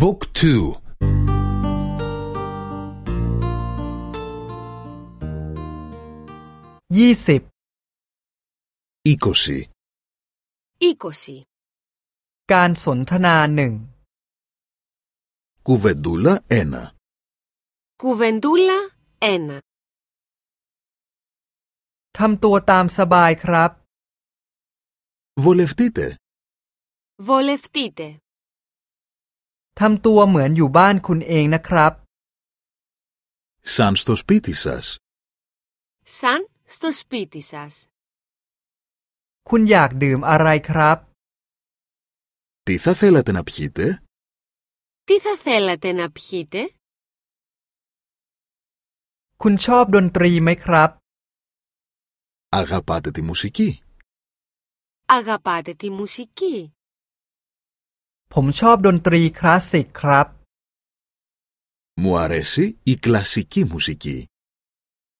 บุ๊กทูยี่สิบอีกสิอีกสิการสนทนาหนึ่งคูเวนดูล่าเอนาคูเวนดูล่าเอนาทำตัวตามสบายครับโวลเ υ ฟต ί เตว ο ลเ υ ฟต ί เตทำตัวเหมือนอยู่บ้านคุณเองนะครับซันสตสปิติซัสซันสตสปิติซัสคุณอยากดื่มอะไรครับทิธาเทลเตนับพีเตทิธาเทลเตนับพีเตคุณชอบดนตรีไหมครับอากาปาเตติมุสิกีอากาปาเตติมุสิกี Μου αρέσει η κλασική μουσική.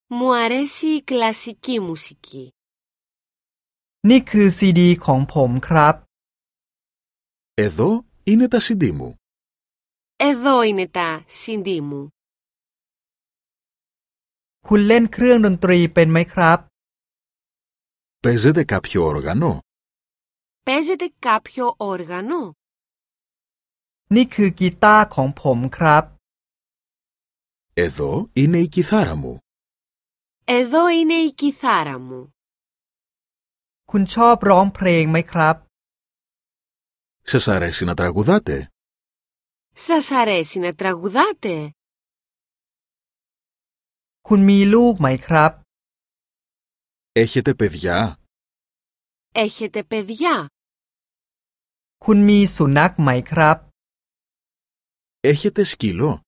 Μου αρέσει η κλασική μουσική. นี่คือซีดีของผมครับ Εδώ είναι τα CD μου. Εδώ είναι τα CD μου. คุณเล่นเครื่องดนตรีเป็นไหมครับ Παίζετε κάποιο όργανο. Παίζετε κάποιο όργανο. นี่คือกีตาร์ของผมครับเอโดอินเอกิทารามูเอโดอินเอกิทารามูคุณชอบร้องเพลงไหมครับซาซาเรซินาทรากูดาเตซาซาเรซินาทรากูดาเตคุณมีลูกไหมครับเอเชเตเปดยาเอเชเตเปดยาคุณมีสุนัขไหมครับ Έχετε σκύλο?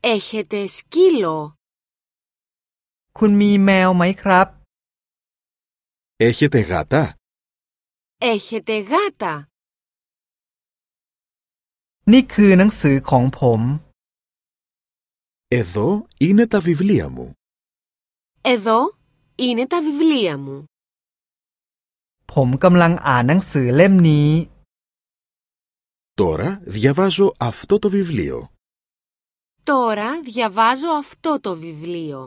Έχετε σκύλο. คุณมีแมวไหมครับ Έχετε γάτα? Έχετε γάτα. นี่คือหนังสือของผม Εδώ είναι τα βιβλία μου. Εδώ είναι τα βιβλία μου. ผมกำลังอ่านหนังสือเล่มนี้ Τώρα διαβάζω αυτό το βιβλίο. Τώρα διαβάζω αυτό το βιβλίο.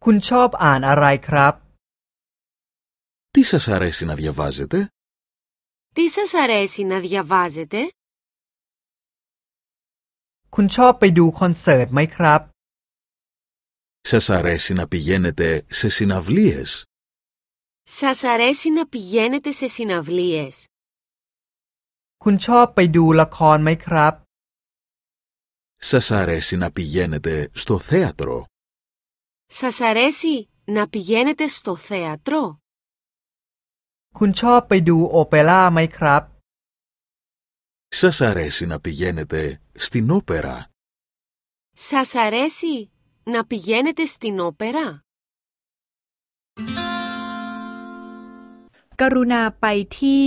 คุณชอบอ่านอะไรครับ Τι σας αρέσει να διαβάζετε? Τι σας αρέσει να διαβάζετε? คุณชอบไปดูคอนเสิร์ตไหมครับ Σας αρέσει να πηγαίνετε σε συναυλίες? Σας αρέσει να πηγαίνετε σε συναυλίες? คุณชอบไปดูละครไหมครับสัสาเอซีนาพิเกนเตสโตเทียตรสัสาเอซีนาพิเกนเตสโตเทียตรคุณชอบไปดูโอเปร่าไหมครับสัสอาเอซีน่าพิเกนเตสตินโอเปร่าสัสอาร์เอซีนาพิเกนเตสตินโอเปร่าการุณาไปที่